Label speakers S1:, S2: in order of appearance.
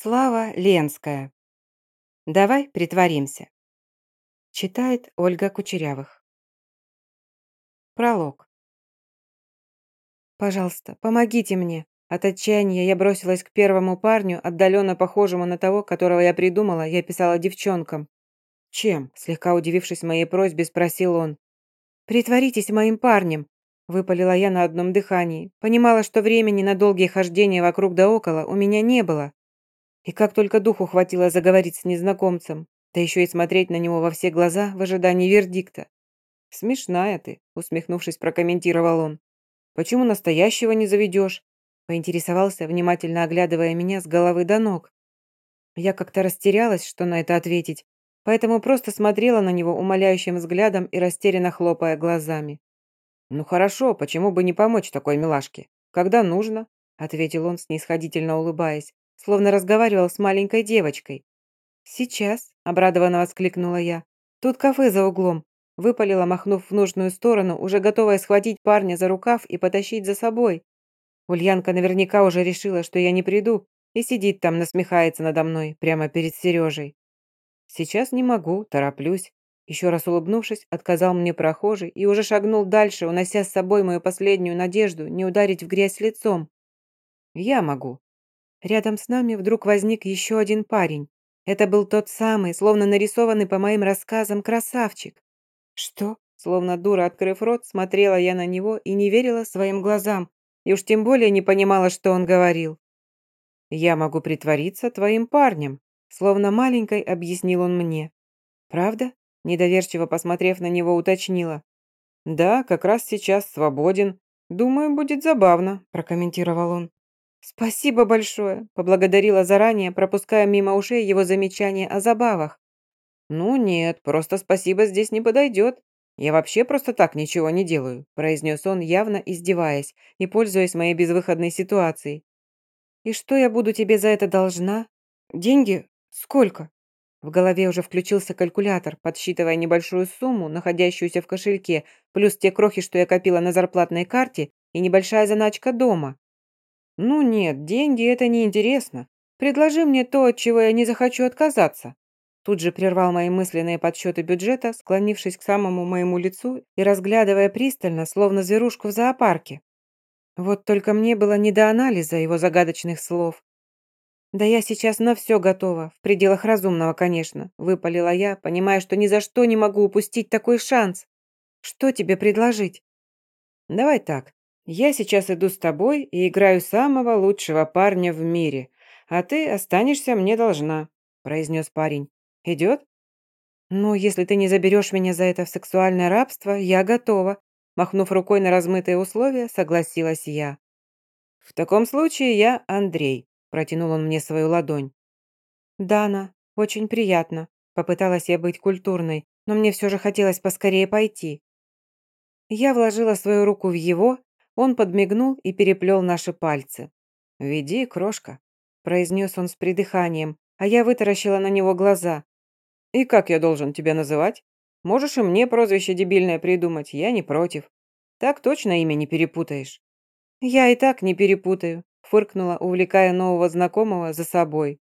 S1: Слава Ленская. Давай притворимся. Читает Ольга Кучерявых. Пролог. Пожалуйста, помогите мне. От отчаяния я бросилась к первому парню, отдаленно похожему на того, которого я придумала, я писала девчонкам. «Чем?» – слегка удивившись моей просьбе, спросил он. «Притворитесь моим парнем», – выпалила я на одном дыхании. Понимала, что времени на долгие хождения вокруг да около у меня не было. И как только духу хватило заговорить с незнакомцем, да еще и смотреть на него во все глаза в ожидании вердикта. «Смешная ты», — усмехнувшись, прокомментировал он. «Почему настоящего не заведешь?» Поинтересовался, внимательно оглядывая меня с головы до ног. Я как-то растерялась, что на это ответить, поэтому просто смотрела на него умоляющим взглядом и растерянно хлопая глазами. «Ну хорошо, почему бы не помочь такой милашке? Когда нужно?» — ответил он, снисходительно улыбаясь словно разговаривал с маленькой девочкой. «Сейчас», — обрадованно воскликнула я. «Тут кафе за углом», — выпалила, махнув в нужную сторону, уже готовая схватить парня за рукав и потащить за собой. Ульянка наверняка уже решила, что я не приду, и сидит там, насмехается надо мной, прямо перед Сережей. «Сейчас не могу, тороплюсь», еще раз улыбнувшись, отказал мне прохожий и уже шагнул дальше, унося с собой мою последнюю надежду не ударить в грязь лицом. «Я могу», Рядом с нами вдруг возник еще один парень. Это был тот самый, словно нарисованный по моим рассказам, красавчик. Что? Словно дура, открыв рот, смотрела я на него и не верила своим глазам, и уж тем более не понимала, что он говорил. «Я могу притвориться твоим парнем», словно маленькой объяснил он мне. «Правда?» Недоверчиво посмотрев на него, уточнила. «Да, как раз сейчас свободен. Думаю, будет забавно», прокомментировал он. «Спасибо большое», – поблагодарила заранее, пропуская мимо ушей его замечания о забавах. «Ну нет, просто спасибо здесь не подойдет. Я вообще просто так ничего не делаю», – произнес он, явно издеваясь и пользуясь моей безвыходной ситуацией. «И что я буду тебе за это должна? Деньги? Сколько?» В голове уже включился калькулятор, подсчитывая небольшую сумму, находящуюся в кошельке, плюс те крохи, что я копила на зарплатной карте, и небольшая заначка дома. «Ну нет, деньги – это неинтересно. Предложи мне то, от чего я не захочу отказаться». Тут же прервал мои мысленные подсчеты бюджета, склонившись к самому моему лицу и разглядывая пристально, словно зверушку в зоопарке. Вот только мне было не до анализа его загадочных слов. «Да я сейчас на все готова, в пределах разумного, конечно», – выпалила я, понимая, что ни за что не могу упустить такой шанс. «Что тебе предложить?» «Давай так. Я сейчас иду с тобой и играю самого лучшего парня в мире, а ты останешься мне должна», – произнес парень. «Идет?» «Ну, если ты не заберешь меня за это в сексуальное рабство, я готова», – махнув рукой на размытые условия, согласилась я. «В таком случае я Андрей», – протянул он мне свою ладонь. «Дана, очень приятно», – попыталась я быть культурной, но мне все же хотелось поскорее пойти. Я вложила свою руку в его, он подмигнул и переплел наши пальцы. «Веди, крошка», – произнес он с придыханием, а я вытаращила на него глаза. «И как я должен тебя называть? Можешь и мне прозвище дебильное придумать, я не против. Так точно имя не перепутаешь». «Я и так не перепутаю», – фыркнула, увлекая нового знакомого за собой.